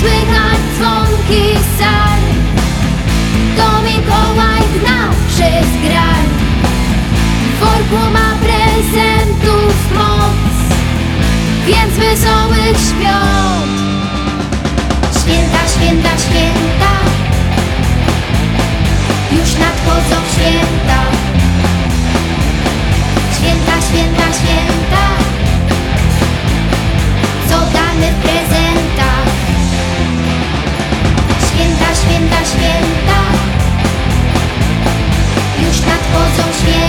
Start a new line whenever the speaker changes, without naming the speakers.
słychać dzwonki sal To Mikołaj gnał Social